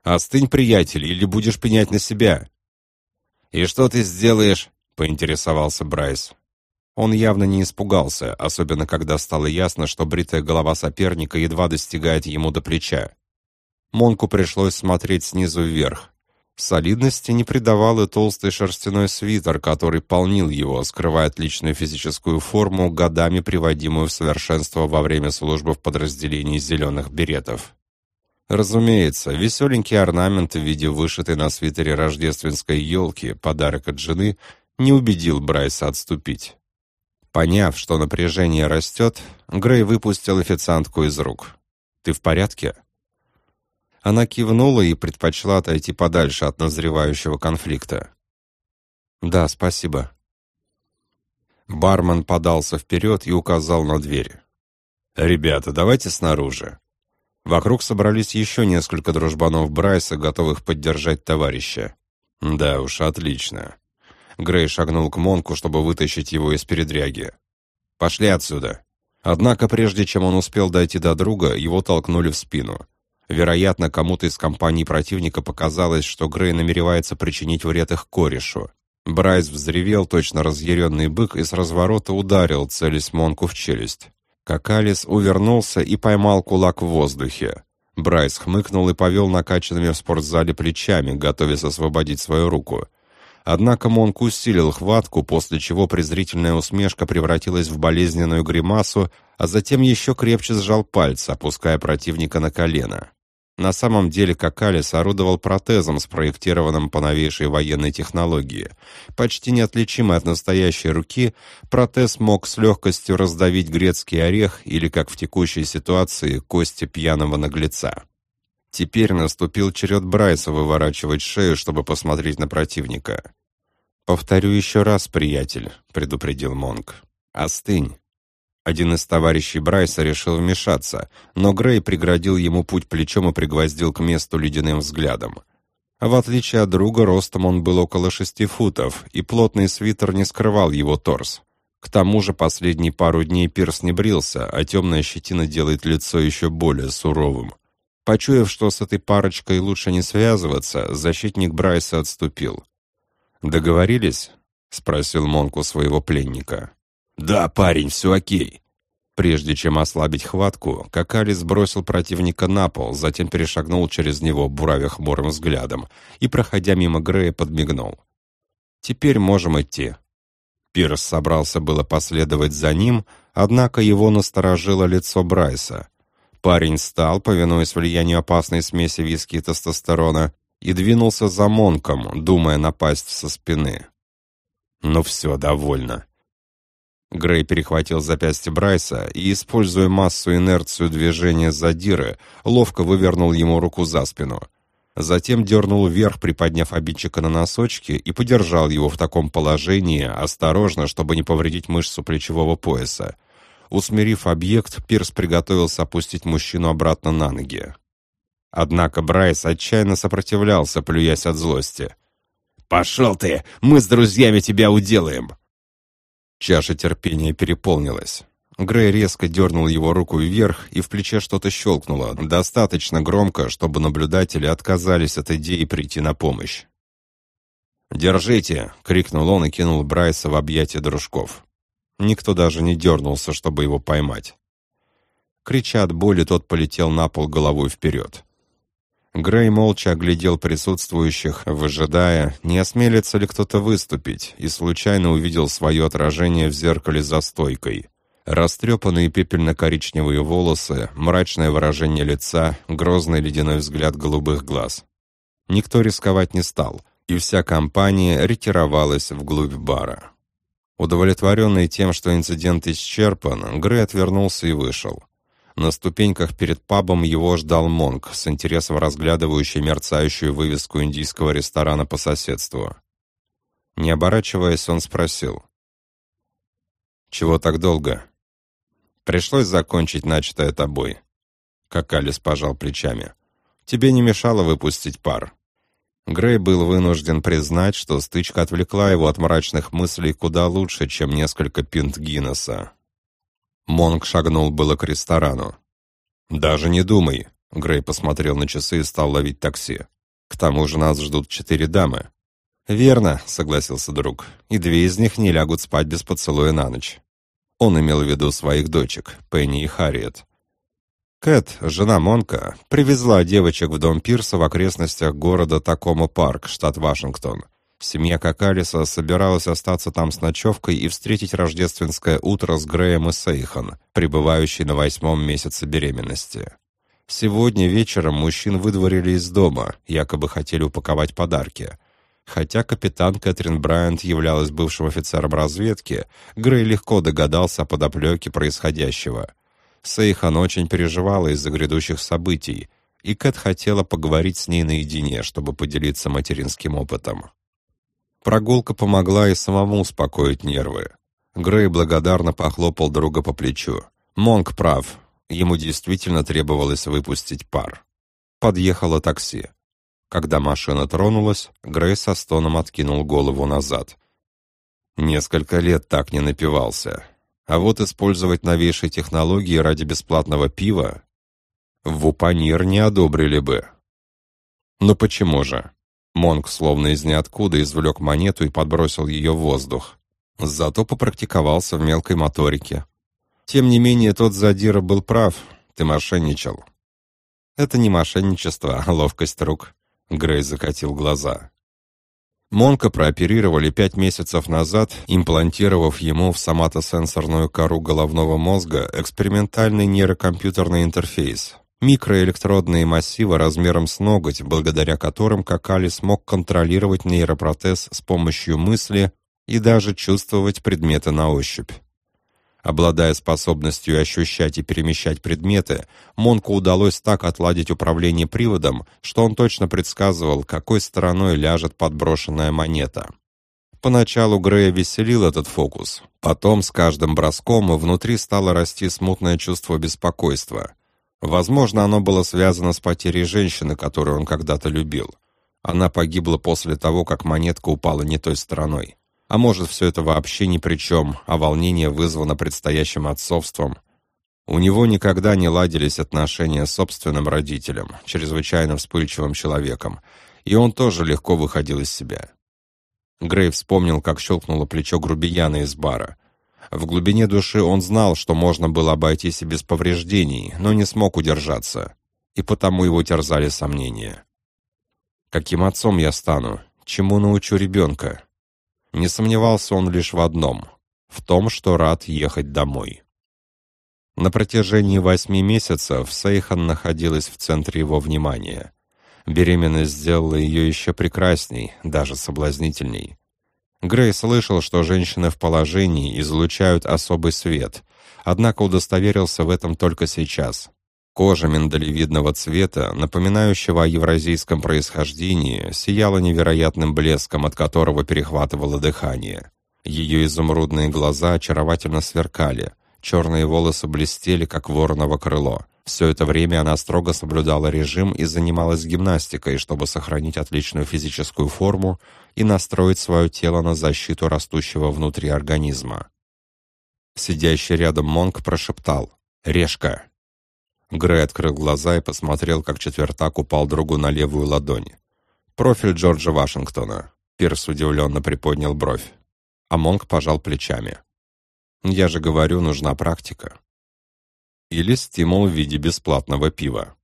«Остынь, приятель, или будешь пенять на себя!» «И что ты сделаешь?» — поинтересовался Брайс. Он явно не испугался, особенно когда стало ясно, что бритая голова соперника едва достигает ему до плеча. Монку пришлось смотреть снизу вверх. Солидности не придавал и толстый шерстяной свитер, который полнил его, скрывая отличную физическую форму, годами приводимую в совершенство во время службы в подразделении зеленых беретов. Разумеется, веселенький орнамент в виде вышитой на свитере рождественской елки, подарок от жены, не убедил Брайса отступить. Поняв, что напряжение растет, Грей выпустил официантку из рук. «Ты в порядке?» Она кивнула и предпочла отойти подальше от назревающего конфликта. «Да, спасибо». Бармен подался вперед и указал на дверь. «Ребята, давайте снаружи». Вокруг собрались еще несколько дружбанов Брайса, готовых поддержать товарища. «Да уж, отлично». Грей шагнул к Монку, чтобы вытащить его из передряги. «Пошли отсюда». Однако, прежде чем он успел дойти до друга, его толкнули в спину. Вероятно, кому-то из компаний противника показалось, что Грей намеревается причинить вред их корешу. Брайс взревел, точно разъяренный бык, и с разворота ударил, целясь Монку в челюсть. Какалис увернулся и поймал кулак в воздухе. Брайс хмыкнул и повел накачанными в спортзале плечами, готовясь освободить свою руку. Однако Монк усилил хватку, после чего презрительная усмешка превратилась в болезненную гримасу, а затем еще крепче сжал пальцы, опуская противника на колено. На самом деле Какалис орудовал протезом, спроектированным по новейшей военной технологии. Почти неотличимый от настоящей руки, протез мог с легкостью раздавить грецкий орех или, как в текущей ситуации, кости пьяного наглеца. Теперь наступил черед Брайса выворачивать шею, чтобы посмотреть на противника. «Повторю еще раз, приятель», — предупредил Монк. «Остынь. Один из товарищей Брайса решил вмешаться, но Грей преградил ему путь плечом и пригвоздил к месту ледяным взглядом. В отличие от друга, ростом он был около шести футов, и плотный свитер не скрывал его торс. К тому же последние пару дней Пирс не брился, а темная щетина делает лицо еще более суровым. Почуяв, что с этой парочкой лучше не связываться, защитник Брайса отступил. «Договорились?» — спросил Монку своего пленника. «Да, парень, все окей». Прежде чем ослабить хватку, Какали сбросил противника на пол, затем перешагнул через него, буравя хмурым взглядом, и, проходя мимо Грея, подмигнул. «Теперь можем идти». Пирс собрался было последовать за ним, однако его насторожило лицо Брайса. Парень встал, повинуясь влиянию опасной смеси виски и тестостерона, и двинулся за Монком, думая напасть со спины. «Ну все, довольно». Грей перехватил запястье Брайса и, используя массу инерцию движения задиры, ловко вывернул ему руку за спину. Затем дернул вверх, приподняв обидчика на носочки, и подержал его в таком положении, осторожно, чтобы не повредить мышцу плечевого пояса. Усмирив объект, Пирс приготовился опустить мужчину обратно на ноги. Однако Брайс отчаянно сопротивлялся, плюясь от злости. «Пошел ты! Мы с друзьями тебя уделаем!» Чаша терпения переполнилась. Грей резко дернул его руку вверх, и в плече что-то щелкнуло, достаточно громко, чтобы наблюдатели отказались от идеи прийти на помощь. «Держите!» — крикнул он и кинул Брайса в объятия дружков. Никто даже не дернулся, чтобы его поймать. Крича от боли, тот полетел на пол головой вперед. Грей молча оглядел присутствующих, выжидая, не осмелится ли кто-то выступить, и случайно увидел свое отражение в зеркале за стойкой. Растрепанные пепельно-коричневые волосы, мрачное выражение лица, грозный ледяной взгляд голубых глаз. Никто рисковать не стал, и вся компания ретировалась вглубь бара. Удовлетворенный тем, что инцидент исчерпан, Грей отвернулся и вышел. На ступеньках перед пабом его ждал Монк, с интересом разглядывающий мерцающую вывеску индийского ресторана по соседству. Не оборачиваясь, он спросил. «Чего так долго?» «Пришлось закончить начатое тобой». Как Алис пожал плечами. «Тебе не мешало выпустить пар». Грей был вынужден признать, что стычка отвлекла его от мрачных мыслей куда лучше, чем несколько пинт Гиннесса. Монг шагнул было к ресторану. «Даже не думай», — Грей посмотрел на часы и стал ловить такси. «К тому же нас ждут четыре дамы». «Верно», — согласился друг, «и две из них не лягут спать без поцелуя на ночь». Он имел в виду своих дочек, Пенни и Харриет. Кэт, жена Монка, привезла девочек в дом Пирса в окрестностях города Такома-Парк, штат Вашингтон. Семья Какалиса собиралась остаться там с ночевкой и встретить рождественское утро с Греем и Сейхан, пребывающей на восьмом месяце беременности. Сегодня вечером мужчин выдворили из дома, якобы хотели упаковать подарки. Хотя капитан Кэтрин Брайант являлась бывшим офицером разведки, Грей легко догадался о подоплеке происходящего. Сейхан очень переживала из-за грядущих событий, и Кэт хотела поговорить с ней наедине, чтобы поделиться материнским опытом. Прогулка помогла и самому успокоить нервы. Грей благодарно похлопал друга по плечу. Монк прав, ему действительно требовалось выпустить пар. Подъехало такси. Когда машина тронулась, Грей со стоном откинул голову назад. Несколько лет так не напивался. А вот использовать новейшие технологии ради бесплатного пива в Упанир не одобрили бы. Но почему же? Монк словно из ниоткуда извлек монету и подбросил ее в воздух. Зато попрактиковался в мелкой моторике. Тем не менее, тот задира был прав. Ты мошенничал. Это не мошенничество, а ловкость рук. Грей закатил глаза. Монка прооперировали пять месяцев назад, имплантировав ему в соматосенсорную кору головного мозга экспериментальный нейрокомпьютерный интерфейс, Микроэлектродные массивы размером с ноготь, благодаря которым Какали смог контролировать нейропротез с помощью мысли и даже чувствовать предметы на ощупь. Обладая способностью ощущать и перемещать предметы, Монку удалось так отладить управление приводом, что он точно предсказывал, какой стороной ляжет подброшенная монета. Поначалу Грея веселил этот фокус. Потом, с каждым броском, внутри стало расти смутное чувство беспокойства. Возможно, оно было связано с потерей женщины, которую он когда-то любил. Она погибла после того, как монетка упала не той стороной. А может, все это вообще ни при чем, а волнение вызвано предстоящим отцовством. У него никогда не ладились отношения с собственным родителем, чрезвычайно вспыльчивым человеком, и он тоже легко выходил из себя. Грей вспомнил, как щелкнуло плечо грубияна из бара. В глубине души он знал, что можно было обойтись и без повреждений, но не смог удержаться, и потому его терзали сомнения. «Каким отцом я стану? Чему научу ребенка?» Не сомневался он лишь в одном — в том, что рад ехать домой. На протяжении восьми месяцев Сейхан находилась в центре его внимания. Беременность сделала ее еще прекрасней, даже соблазнительней. Грей слышал, что женщины в положении излучают особый свет, однако удостоверился в этом только сейчас. Кожа миндалевидного цвета, напоминающего о евразийском происхождении, сияла невероятным блеском, от которого перехватывало дыхание. Ее изумрудные глаза очаровательно сверкали, черные волосы блестели, как вороново крыло. Все это время она строго соблюдала режим и занималась гимнастикой, чтобы сохранить отличную физическую форму и настроить свое тело на защиту растущего внутри организма. Сидящий рядом Монк прошептал «Решка!». Грей открыл глаза и посмотрел, как четвертак упал другу на левую ладонь. «Профиль Джорджа Вашингтона». Пирс удивленно приподнял бровь. А Монк пожал плечами. «Я же говорю, нужна практика» или стимул в виде бесплатного пива.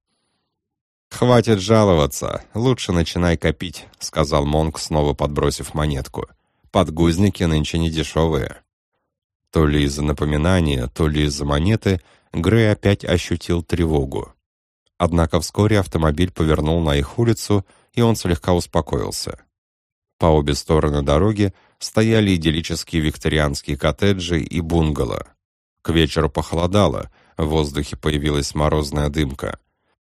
«Хватит жаловаться, лучше начинай копить», — сказал Монк, снова подбросив монетку. «Подгузники нынче не дешевые». То ли из-за напоминания, то ли из-за монеты Грей опять ощутил тревогу. Однако вскоре автомобиль повернул на их улицу, и он слегка успокоился. По обе стороны дороги стояли идиллические викторианские коттеджи и бунгало. К вечеру похолодало — в воздухе появилась морозная дымка.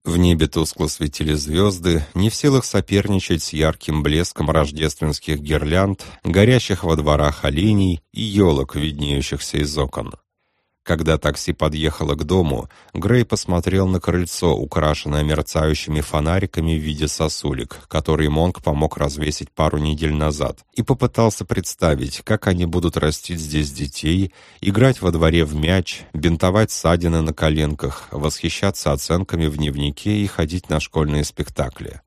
В небе тускло светили звезды, не в силах соперничать с ярким блеском рождественских гирлянд, горящих во дворах оленей и елок, виднеющихся из окон. Когда такси подъехало к дому, Грей посмотрел на крыльцо, украшенное мерцающими фонариками в виде сосулек, которые Монк помог развесить пару недель назад, и попытался представить, как они будут растить здесь детей, играть во дворе в мяч, бинтовать ссадины на коленках, восхищаться оценками в дневнике и ходить на школьные спектакли.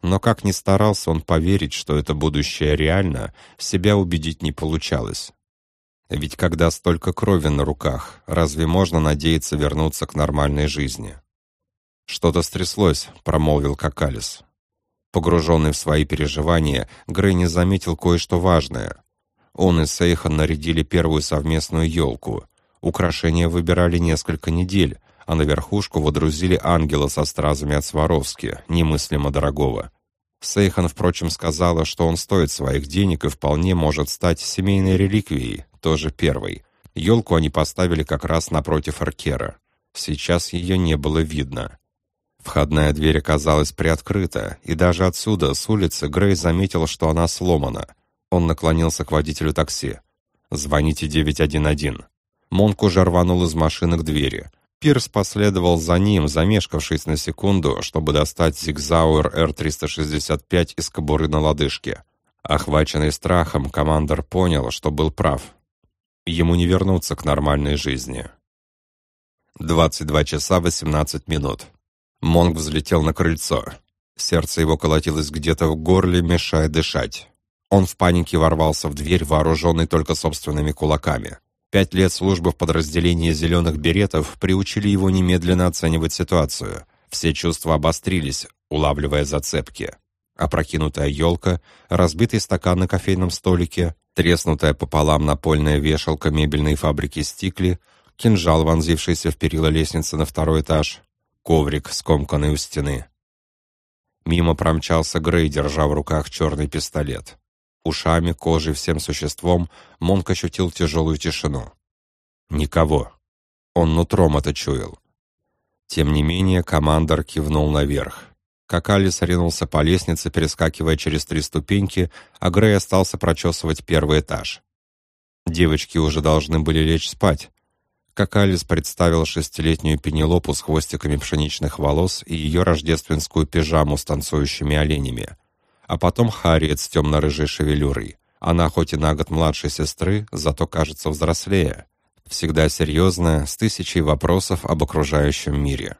Но как ни старался он поверить, что это будущее реально, себя убедить не получалось. Ведь когда столько крови на руках, разве можно надеяться вернуться к нормальной жизни? «Что-то стряслось», — промолвил Какалис. Погруженный в свои переживания, Грей не заметил кое-что важное. Он и Сейхан нарядили первую совместную елку. Украшения выбирали несколько недель, а на верхушку водрузили ангела со стразами от Сваровски, немыслимо дорогого. Сейхан, впрочем, сказала, что он стоит своих денег и вполне может стать семейной реликвией, тоже первой. Елку они поставили как раз напротив аркера. Сейчас ее не было видно. Входная дверь оказалась приоткрыта, и даже отсюда, с улицы, Грей заметил, что она сломана. Он наклонился к водителю такси. «Звоните 911». Монк уже рванул из машины к двери. Пирс последовал за ним, замешкавшись на секунду, чтобы достать Зигзауэр Р-365 из кобуры на лодыжке. Охваченный страхом, командор понял, что был прав. Ему не вернуться к нормальной жизни. 22 часа 18 минут. Монг взлетел на крыльцо. Сердце его колотилось где-то в горле, мешая дышать. Он в панике ворвался в дверь, вооруженный только собственными кулаками. Пять лет службы в подразделении «Зеленых беретов» приучили его немедленно оценивать ситуацию. Все чувства обострились, улавливая зацепки. Опрокинутая елка, разбитый стакан на кофейном столике, треснутая пополам напольная вешалка мебельной фабрики «Стикли», кинжал, вонзившийся в перила лестницы на второй этаж, коврик, скомканный у стены. Мимо промчался Грей, держа в руках черный пистолет. Ушами, кожей, всем существом Монк ощутил тяжелую тишину. Никого. Он нутром это чуял. Тем не менее, командор кивнул наверх. Какалис ринулся по лестнице, перескакивая через три ступеньки, а Грей остался прочесывать первый этаж. Девочки уже должны были лечь спать. Какалис представил шестилетнюю Пенелопу с хвостиками пшеничных волос и ее рождественскую пижаму с танцующими оленями а потом Харриет с темно-рыжей шевелюрой. Она хоть и на год младше сестры, зато кажется взрослее. Всегда серьезная, с тысячей вопросов об окружающем мире.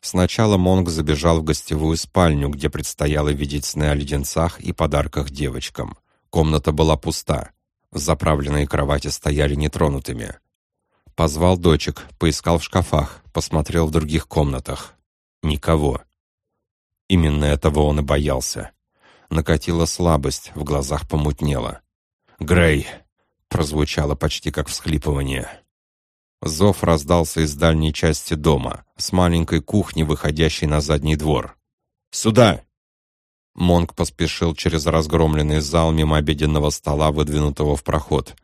Сначала Монг забежал в гостевую спальню, где предстояло видеть сны о леденцах и подарках девочкам. Комната была пуста. Заправленные кровати стояли нетронутыми. Позвал дочек, поискал в шкафах, посмотрел в других комнатах. Никого. Именно этого он и боялся. Накатила слабость, в глазах помутнело. «Грей!» — прозвучало почти как всхлипывание. Зов раздался из дальней части дома, с маленькой кухни, выходящей на задний двор. «Сюда!» Монк поспешил через разгромленный зал мимо обеденного стола, выдвинутого в проход.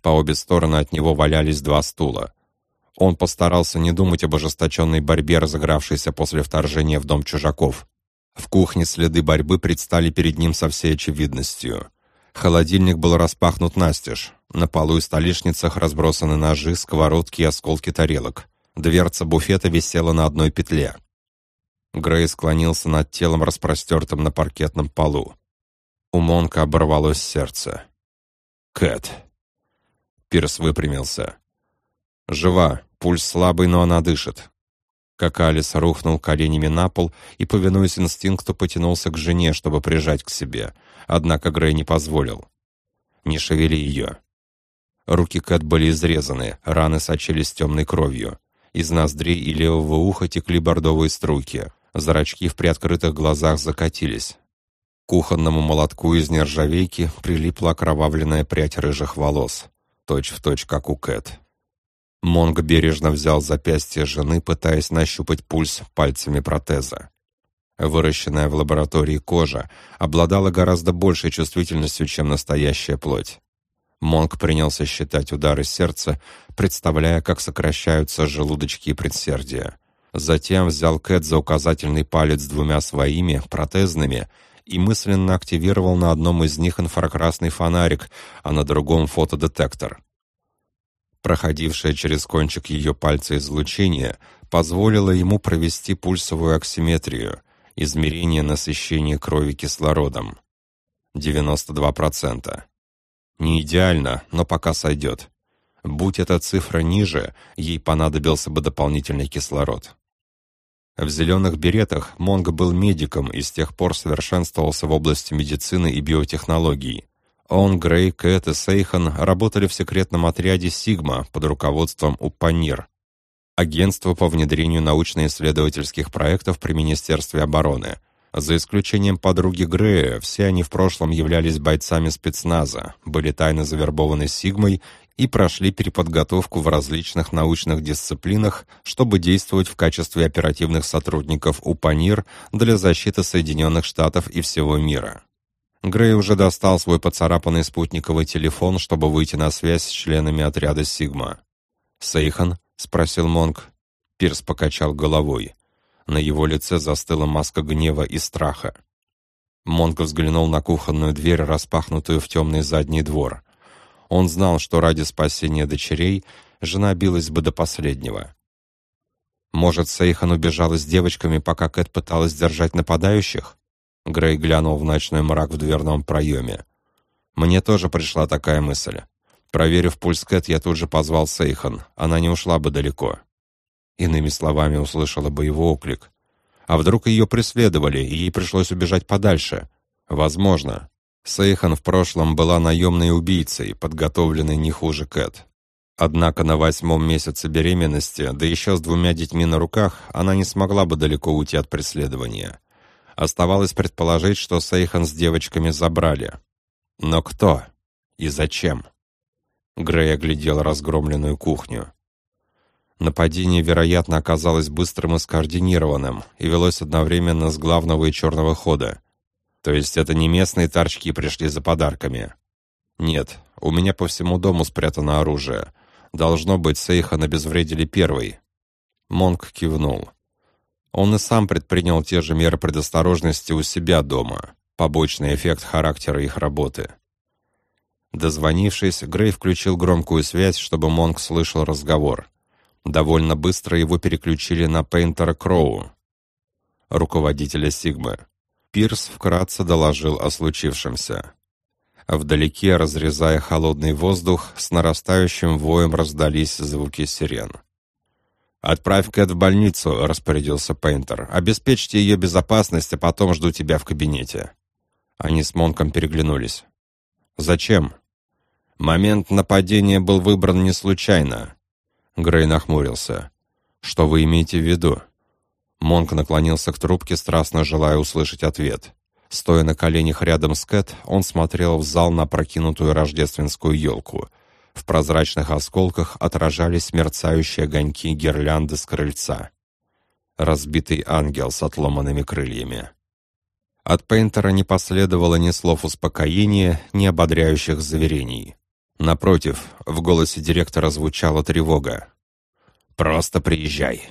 По обе стороны от него валялись два стула. Он постарался не думать об ожесточенной борьбе, разыгравшейся после вторжения в дом чужаков. В кухне следы борьбы предстали перед ним со всей очевидностью. Холодильник был распахнут настежь. На полу и столешницах разбросаны ножи, сковородки и осколки тарелок. Дверца буфета висела на одной петле. Грей склонился над телом, распростертым на паркетном полу. У Монка оборвалось сердце. «Кэт!» Пирс выпрямился. «Жива, пульс слабый, но она дышит. Как Алис рухнул коленями на пол и, повинуясь инстинкту, потянулся к жене, чтобы прижать к себе. Однако Грей не позволил. «Не шевели ее». Руки Кэт были изрезаны, раны сочились темной кровью. Из ноздрей и левого уха текли бордовые струйки. Зрачки в приоткрытых глазах закатились. К кухонному молотку из нержавейки прилипла окровавленная прядь рыжих волос. Точь в точь, как у Кэт. Монг бережно взял запястье жены, пытаясь нащупать пульс пальцами протеза. Выращенная в лаборатории кожа обладала гораздо большей чувствительностью, чем настоящая плоть. Монг принялся считать удары сердца, представляя, как сокращаются желудочки и предсердия. Затем взял Кэт за указательный палец двумя своими, протезными, и мысленно активировал на одном из них инфракрасный фонарик, а на другом фотодетектор. Проходившее через кончик ее пальца излучение позволило ему провести пульсовую оксиметрию, измерение насыщения крови кислородом. 92%. Не идеально, но пока сойдет. Будь эта цифра ниже, ей понадобился бы дополнительный кислород. В «Зеленых беретах» Монг был медиком и с тех пор совершенствовался в области медицины и биотехнологий. Он, Грей, Кэт и Сейхан работали в секретном отряде «Сигма» под руководством Упанир. агентство по внедрению научно-исследовательских проектов при Министерстве обороны. За исключением подруги Грея, все они в прошлом являлись бойцами спецназа, были тайно завербованы Сигмой и прошли переподготовку в различных научных дисциплинах, чтобы действовать в качестве оперативных сотрудников УПАНИР для защиты Соединенных Штатов и всего мира. Грей уже достал свой поцарапанный спутниковый телефон, чтобы выйти на связь с членами отряда «Сигма». «Сейхан?» — спросил Монк. Пирс покачал головой. На его лице застыла маска гнева и страха. Монк взглянул на кухонную дверь, распахнутую в темный задний двор. Он знал, что ради спасения дочерей жена билась бы до последнего. Может, Сейхан убежала с девочками, пока Кэт пыталась держать нападающих? Грей глянул в ночной мрак в дверном проеме. Мне тоже пришла такая мысль. Проверив пульс Кэт, я тут же позвал Сейхан. Она не ушла бы далеко. Иными словами, услышала бы его оклик. А вдруг ее преследовали, и ей пришлось убежать подальше? Возможно. Сейхан в прошлом была наемной убийцей, подготовленной не хуже Кэт. Однако на восьмом месяце беременности, да еще с двумя детьми на руках, она не смогла бы далеко уйти от преследования. Оставалось предположить, что Сейхан с девочками забрали. Но кто? И зачем? Грей оглядел разгромленную кухню. Нападение, вероятно, оказалось быстрым и скоординированным и велось одновременно с главного и черного хода. То есть это не местные торчки пришли за подарками. Нет, у меня по всему дому спрятано оружие. Должно быть, Сейхан обезвредили первый. Монк кивнул. Он и сам предпринял те же меры предосторожности у себя дома. Побочный эффект характера их работы. Дозвонившись, Грей включил громкую связь, чтобы Монк слышал разговор. Довольно быстро его переключили на Пейнтера Кроу, руководителя Сигмы. Пирс вкратце доложил о случившемся. Вдалеке, разрезая холодный воздух, с нарастающим воем раздались звуки сирен. «Отправь Кэт в больницу», — распорядился Пейнтер. «Обеспечьте ее безопасность, а потом жду тебя в кабинете». Они с Монком переглянулись. «Зачем?» «Момент нападения был выбран не случайно». Грей нахмурился. «Что вы имеете в виду?» Монк наклонился к трубке, страстно желая услышать ответ. Стоя на коленях рядом с Кэт, он смотрел в зал на прокинутую рождественскую елку. В прозрачных осколках отражались мерцающие огоньки гирлянды с крыльца. Разбитый ангел с отломанными крыльями. От Пейнтера не последовало ни слов успокоения, ни ободряющих заверений. Напротив, в голосе директора звучала тревога. «Просто приезжай.